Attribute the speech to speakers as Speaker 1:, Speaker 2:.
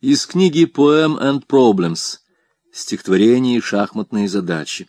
Speaker 1: Из книги «Poem and Problems» стихотворение и шахматные задачи.